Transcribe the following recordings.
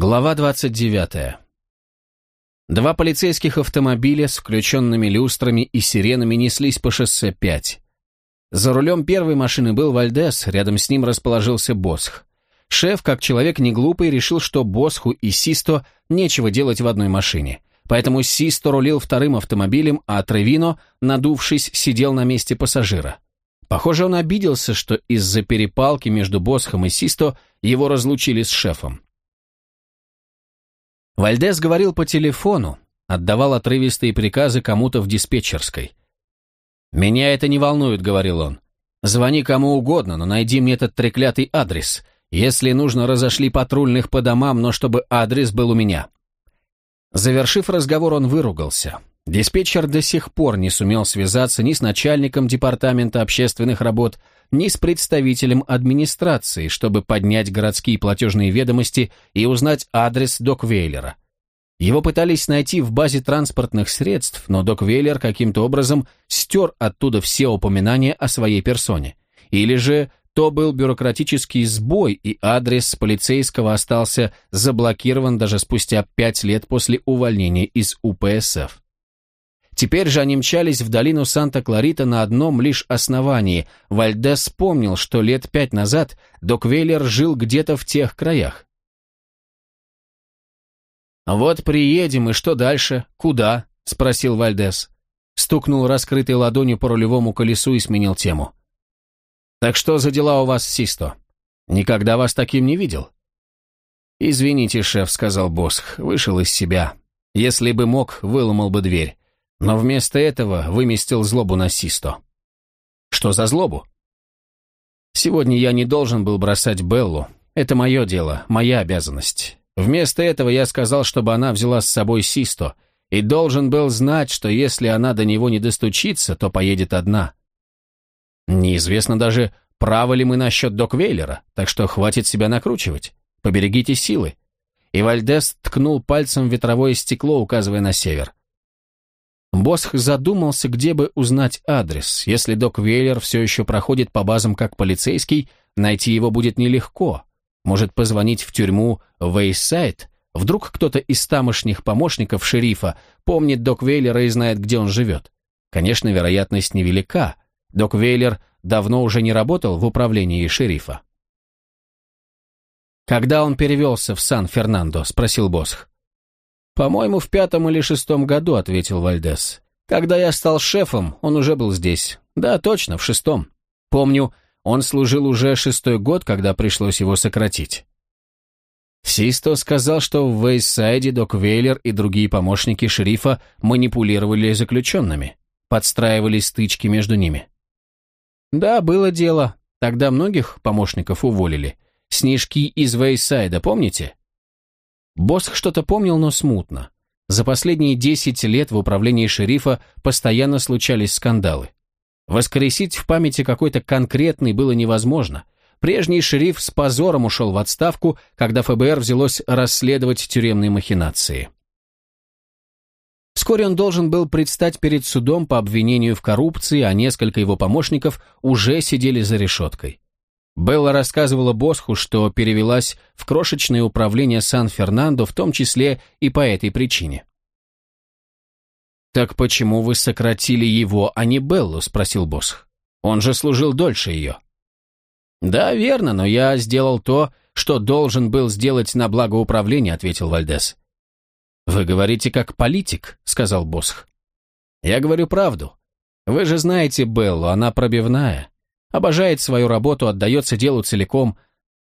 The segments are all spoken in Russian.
Глава 29. Два полицейских автомобиля с включенными люстрами и сиренами неслись по шоссе 5. За рулем первой машины был Вальдес, рядом с ним расположился Босх. Шеф, как человек неглупый, решил, что Босху и Систо нечего делать в одной машине. Поэтому Систо рулил вторым автомобилем, а Тревино, надувшись, сидел на месте пассажира. Похоже, он обиделся, что из-за перепалки между Босхом и Систо его разлучили с шефом. Вальдес говорил по телефону, отдавал отрывистые приказы кому-то в диспетчерской. «Меня это не волнует», — говорил он. «Звони кому угодно, но найди мне этот треклятый адрес. Если нужно, разошли патрульных по домам, но чтобы адрес был у меня». Завершив разговор, он выругался. Диспетчер до сих пор не сумел связаться ни с начальником департамента общественных работ, ни с представителем администрации, чтобы поднять городские платежные ведомости и узнать адрес Доквейлера. Его пытались найти в базе транспортных средств, но Доквейлер каким-то образом стер оттуда все упоминания о своей персоне. Или же то был бюрократический сбой, и адрес полицейского остался заблокирован даже спустя пять лет после увольнения из УПСФ. Теперь же они мчались в долину Санта-Кларита на одном лишь основании. Вальдес вспомнил, что лет пять назад Доквейлер жил где-то в тех краях. «Вот приедем, и что дальше? Куда?» — спросил Вальдес. Стукнул раскрытой ладонью по рулевому колесу и сменил тему. «Так что за дела у вас, Систо? Никогда вас таким не видел?» «Извините, шеф», — сказал Босх, вышел из себя. «Если бы мог, выломал бы дверь но вместо этого выместил злобу на Систо. Что за злобу? Сегодня я не должен был бросать Беллу. Это мое дело, моя обязанность. Вместо этого я сказал, чтобы она взяла с собой Систо, и должен был знать, что если она до него не достучится, то поедет одна. Неизвестно даже, правы ли мы насчет Доквейлера, так что хватит себя накручивать. Поберегите силы. И Вальдес ткнул пальцем в ветровое стекло, указывая на север. Босх задумался, где бы узнать адрес. Если док Вейлер все еще проходит по базам как полицейский, найти его будет нелегко. Может позвонить в тюрьму Вейсайд? Вдруг кто-то из тамошних помощников шерифа помнит док Вейлера и знает, где он живет. Конечно, вероятность невелика. Док Вейлер давно уже не работал в управлении шерифа. «Когда он перевелся в Сан-Фернандо?» – спросил Босх. «По-моему, в пятом или шестом году», — ответил Вальдес. «Когда я стал шефом, он уже был здесь. Да, точно, в шестом. Помню, он служил уже шестой год, когда пришлось его сократить». Систо сказал, что в Вейсайде Док Вейлер и другие помощники шерифа манипулировали заключенными, подстраивали стычки между ними. «Да, было дело. Тогда многих помощников уволили. Снежки из Вейсайда, помните? Босх что-то помнил, но смутно. За последние десять лет в управлении шерифа постоянно случались скандалы. Воскресить в памяти какой-то конкретный было невозможно. Прежний шериф с позором ушел в отставку, когда ФБР взялось расследовать тюремные махинации. Вскоре он должен был предстать перед судом по обвинению в коррупции, а несколько его помощников уже сидели за решеткой. Белла рассказывала Босху, что перевелась в крошечное управление Сан-Фернандо, в том числе и по этой причине. «Так почему вы сократили его, а не Беллу?» – спросил Босх. «Он же служил дольше ее». «Да, верно, но я сделал то, что должен был сделать на благо управления», – ответил Вальдес. «Вы говорите как политик», – сказал Босх. «Я говорю правду. Вы же знаете Беллу, она пробивная. Обожает свою работу, отдается делу целиком.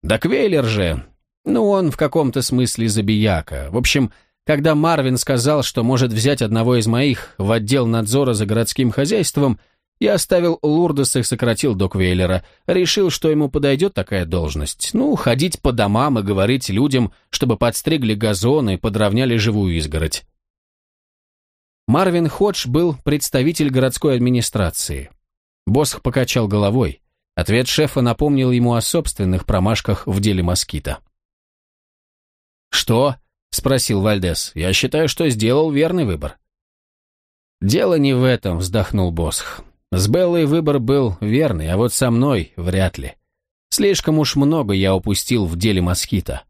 Да Квейлер же, ну он в каком-то смысле забияка. В общем, когда Марвин сказал, что может взять одного из моих в отдел надзора за городским хозяйством, я оставил Лурдеса и сократил до Квейлера. Решил, что ему подойдет такая должность. Ну, ходить по домам и говорить людям, чтобы подстригли газоны и подровняли живую изгородь. Марвин Ходж был представитель городской администрации. Босх покачал головой. Ответ шефа напомнил ему о собственных промашках в деле москита. «Что?» — спросил Вальдес. «Я считаю, что сделал верный выбор». «Дело не в этом», — вздохнул Босх. «С Беллой выбор был верный, а вот со мной вряд ли. Слишком уж много я упустил в деле москита.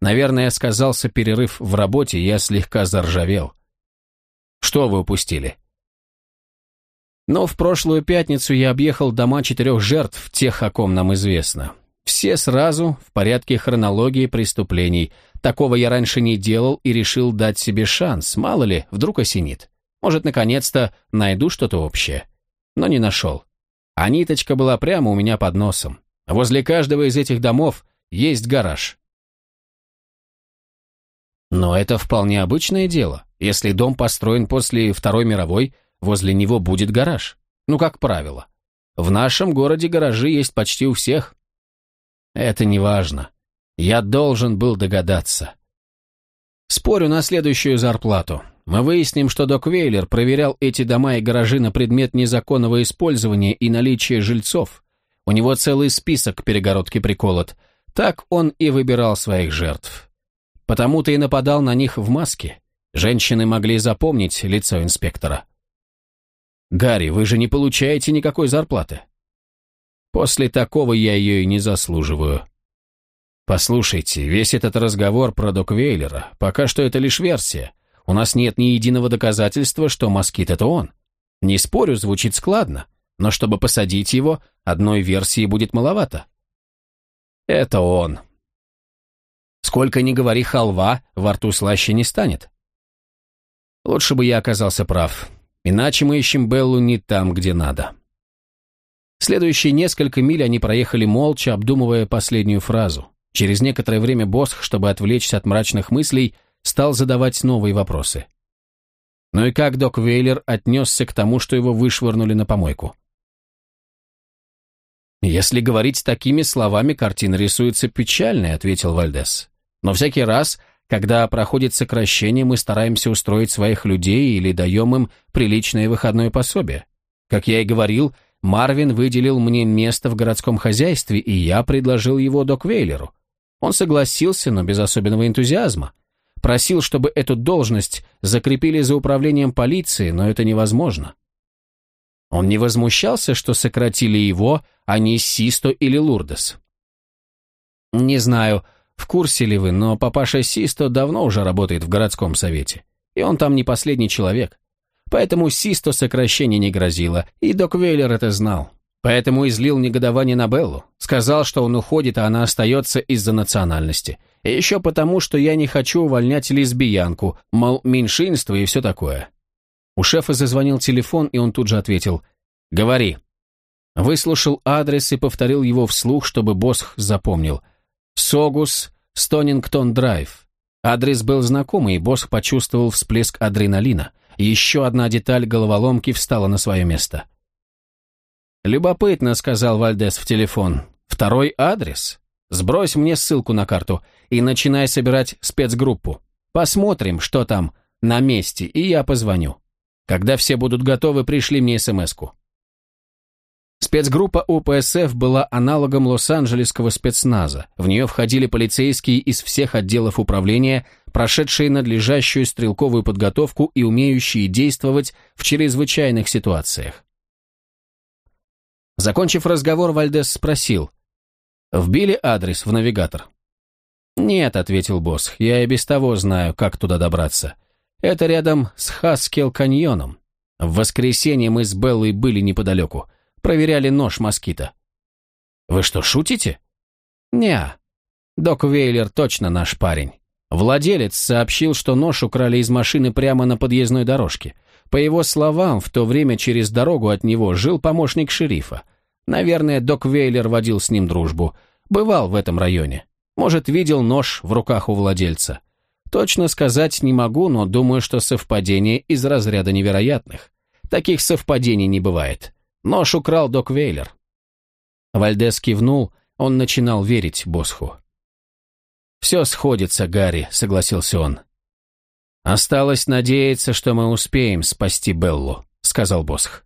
Наверное, сказался перерыв в работе, я слегка заржавел. Что вы упустили? Но в прошлую пятницу я объехал дома четырех жертв, тех, о ком нам известно. Все сразу, в порядке хронологии преступлений. Такого я раньше не делал и решил дать себе шанс, мало ли, вдруг осенит. Может, наконец-то найду что-то общее. Но не нашел. А ниточка была прямо у меня под носом. Возле каждого из этих домов есть гараж. Но это вполне обычное дело. Если дом построен после Второй мировой, возле него будет гараж. Ну, как правило. В нашем городе гаражи есть почти у всех. Это не важно. Я должен был догадаться. Спорю на следующую зарплату. Мы выясним, что Док Вейлер проверял эти дома и гаражи на предмет незаконного использования и наличия жильцов. У него целый список к перегородке приколот. Так он и выбирал своих жертв. Потому-то и нападал на них в маске. Женщины могли запомнить лицо инспектора. «Гарри, вы же не получаете никакой зарплаты». «После такого я ее и не заслуживаю». «Послушайте, весь этот разговор про Док Вейлера, пока что это лишь версия. У нас нет ни единого доказательства, что москит — это он. Не спорю, звучит складно, но чтобы посадить его, одной версии будет маловато». «Это он», Сколько ни говори халва, во рту слаще не станет. Лучше бы я оказался прав. Иначе мы ищем Беллу не там, где надо. Следующие несколько миль они проехали молча, обдумывая последнюю фразу. Через некоторое время Босх, чтобы отвлечься от мрачных мыслей, стал задавать новые вопросы. Ну и как док Вейлер отнесся к тому, что его вышвырнули на помойку? «Если говорить такими словами, картина рисуется печальной», — ответил Вальдес. Но всякий раз, когда проходит сокращение, мы стараемся устроить своих людей или даем им приличное выходное пособие. Как я и говорил, Марвин выделил мне место в городском хозяйстве, и я предложил его Док Вейлеру. Он согласился, но без особенного энтузиазма. Просил, чтобы эту должность закрепили за управлением полиции, но это невозможно. Он не возмущался, что сократили его, а не Систо или Лурдес. Не знаю, в курсе ли вы, но папаша Систо давно уже работает в городском совете. И он там не последний человек. Поэтому Систо сокращение не грозило, и док Вейлер это знал. Поэтому излил негодование на Беллу. Сказал, что он уходит, а она остается из-за национальности. И еще потому, что я не хочу увольнять лесбиянку, мол, меньшинство и все такое. У шефа зазвонил телефон, и он тут же ответил «Говори». Выслушал адрес и повторил его вслух, чтобы Босх запомнил – Согус, Стонингтон-драйв. Адрес был знакомый, и босс почувствовал всплеск адреналина. Еще одна деталь головоломки встала на свое место. «Любопытно», — сказал Вальдес в телефон. «Второй адрес? Сбрось мне ссылку на карту и начинай собирать спецгруппу. Посмотрим, что там на месте, и я позвоню. Когда все будут готовы, пришли мне смс-ку». Спецгруппа УПСФ была аналогом Лос-Анджелесского спецназа. В нее входили полицейские из всех отделов управления, прошедшие надлежащую стрелковую подготовку и умеющие действовать в чрезвычайных ситуациях. Закончив разговор, Вальдес спросил, «Вбили адрес в навигатор?» «Нет», — ответил босс, — «я и без того знаю, как туда добраться. Это рядом с Хаскел-каньоном. В воскресенье мы с Беллой были неподалеку. Проверяли нож москита. Вы что, шутите? Не. Док Вейлер точно наш парень. Владелец сообщил, что нож украли из машины прямо на подъездной дорожке. По его словам, в то время через дорогу от него жил помощник шерифа. Наверное, док Вейлер водил с ним дружбу. Бывал в этом районе. Может, видел нож в руках у владельца. Точно сказать не могу, но думаю, что совпадение из разряда невероятных. Таких совпадений не бывает. Нож украл док Вейлер. Вальдес кивнул, он начинал верить Босху. «Все сходится, Гарри», — согласился он. «Осталось надеяться, что мы успеем спасти Беллу», — сказал Босх.